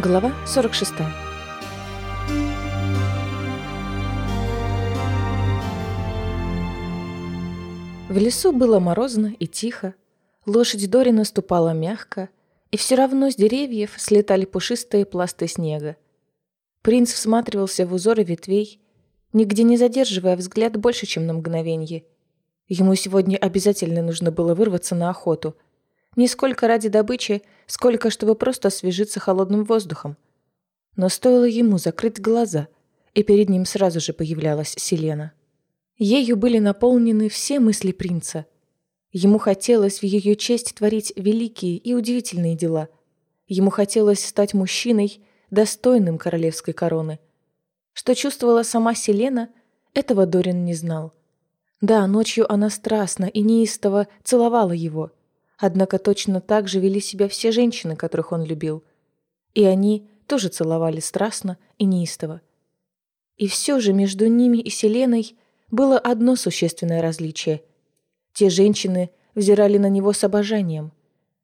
Глава 46. В лесу было морозно и тихо. Лошадь Дори наступала мягко, и все равно с деревьев слетали пушистые пласты снега. Принц всматривался в узоры ветвей, нигде не задерживая взгляд больше, чем на мгновенье. Ему сегодня обязательно нужно было вырваться на охоту — не сколько ради добычи, сколько чтобы просто освежиться холодным воздухом. Но стоило ему закрыть глаза, и перед ним сразу же появлялась Селена. Ею были наполнены все мысли принца. Ему хотелось в ее честь творить великие и удивительные дела. Ему хотелось стать мужчиной, достойным королевской короны. Что чувствовала сама Селена, этого Дорин не знал. Да, ночью она страстно и неистово целовала его – Однако точно так же вели себя все женщины, которых он любил. И они тоже целовали страстно и неистово. И все же между ними и Селеной было одно существенное различие. Те женщины взирали на него с обожанием.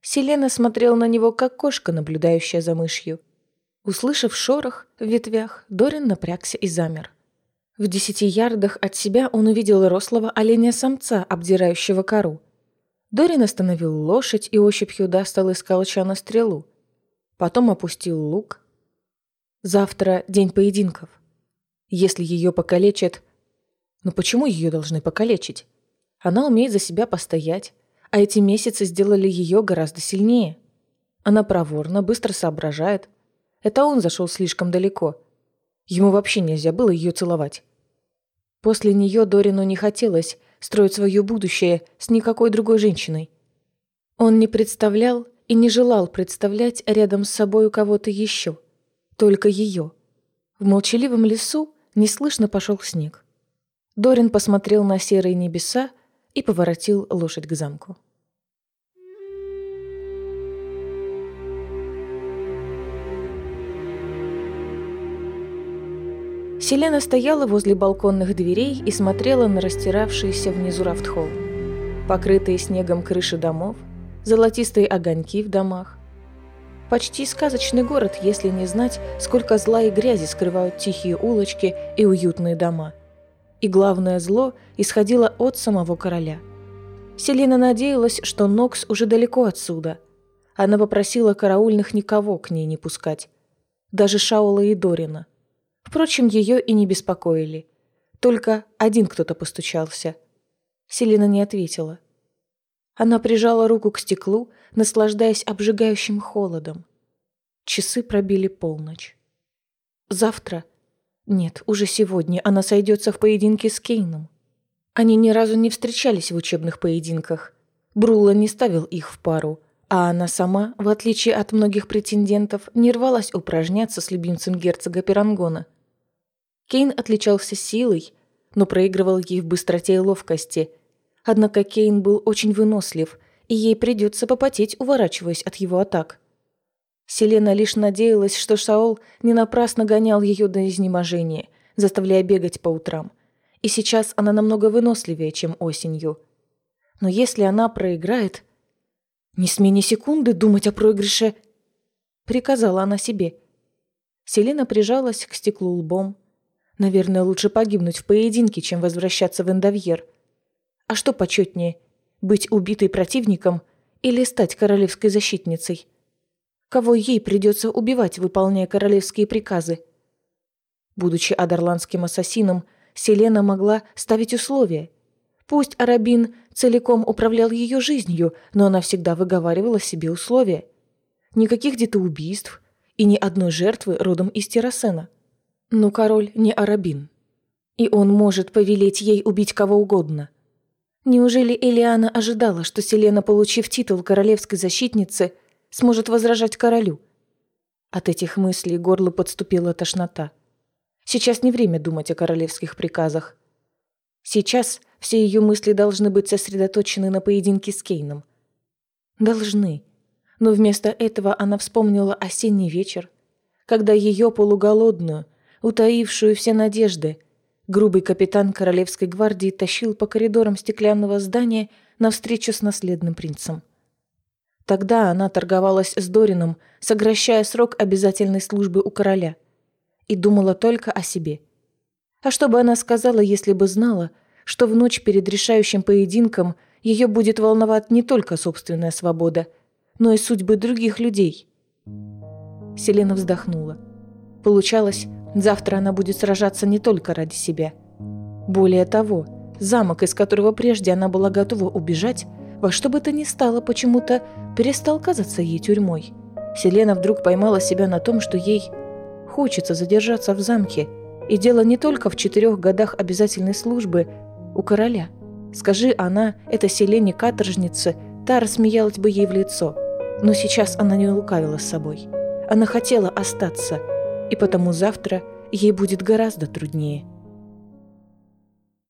Селена смотрела на него, как кошка, наблюдающая за мышью. Услышав шорох в ветвях, Дорин напрягся и замер. В десяти ярдах от себя он увидел рослого оленя-самца, обдирающего кору. Дорин остановил лошадь и ощупью достал из колчана стрелу. Потом опустил лук. Завтра день поединков. Если ее покалечат... Но почему ее должны покалечить? Она умеет за себя постоять, а эти месяцы сделали ее гораздо сильнее. Она проворна, быстро соображает. Это он зашел слишком далеко. Ему вообще нельзя было ее целовать. После нее Дорину не хотелось строить свое будущее с никакой другой женщиной. Он не представлял и не желал представлять рядом с собой кого-то еще, только ее. В молчаливом лесу неслышно пошел снег. Дорин посмотрел на серые небеса и поворотил лошадь к замку. Селена стояла возле балконных дверей и смотрела на растиравшиеся внизу рафтхолл. Покрытые снегом крыши домов, золотистые огоньки в домах. Почти сказочный город, если не знать, сколько зла и грязи скрывают тихие улочки и уютные дома. И главное зло исходило от самого короля. Селена надеялась, что Нокс уже далеко отсюда. Она попросила караульных никого к ней не пускать. Даже Шаула и Дорина – Впрочем, ее и не беспокоили. Только один кто-то постучался. Селина не ответила. Она прижала руку к стеклу, наслаждаясь обжигающим холодом. Часы пробили полночь. Завтра... Нет, уже сегодня она сойдется в поединке с Кейном. Они ни разу не встречались в учебных поединках. Брула не ставил их в пару, а она сама, в отличие от многих претендентов, не рвалась упражняться с любимцем герцога Пирангона. Кейн отличался силой, но проигрывал ей в быстроте и ловкости. Однако Кейн был очень вынослив, и ей придется попотеть, уворачиваясь от его атак. Селена лишь надеялась, что Шаол не напрасно гонял ее до изнеможения, заставляя бегать по утрам. И сейчас она намного выносливее, чем осенью. Но если она проиграет... «Не смей ни секунды думать о проигрыше!» Приказала она себе. Селена прижалась к стеклу лбом, Наверное, лучше погибнуть в поединке, чем возвращаться в Эндовьер. А что почетнее, быть убитой противником или стать королевской защитницей? Кого ей придется убивать, выполняя королевские приказы? Будучи адерландским ассасином, Селена могла ставить условия. Пусть Арабин целиком управлял ее жизнью, но она всегда выговаривала себе условия. Никаких где-то убийств и ни одной жертвы родом из Террасена. Но король не арабин. И он может повелеть ей убить кого угодно. Неужели Элиана ожидала, что Селена, получив титул королевской защитницы, сможет возражать королю? От этих мыслей горло подступила тошнота. Сейчас не время думать о королевских приказах. Сейчас все ее мысли должны быть сосредоточены на поединке с Кейном. Должны. Но вместо этого она вспомнила осенний вечер, когда ее полуголодную, утаившую все надежды. Грубый капитан Королевской гвардии тащил по коридорам стеклянного здания навстречу с наследным принцем. Тогда она торговалась с Дорином, сокращая срок обязательной службы у короля. И думала только о себе. А что бы она сказала, если бы знала, что в ночь перед решающим поединком ее будет волновать не только собственная свобода, но и судьбы других людей? Селена вздохнула. Получалось, завтра она будет сражаться не только ради себя. Более того, замок, из которого прежде она была готова убежать, во что бы то ни стало почему-то перестал казаться ей тюрьмой. Селена вдруг поймала себя на том, что ей хочется задержаться в замке, и дело не только в четырех годах обязательной службы у короля. Скажи она, это Селене каторжнице, та рассмеялась бы ей в лицо. Но сейчас она не лукавила с собой. Она хотела остаться, и потому завтра ей будет гораздо труднее –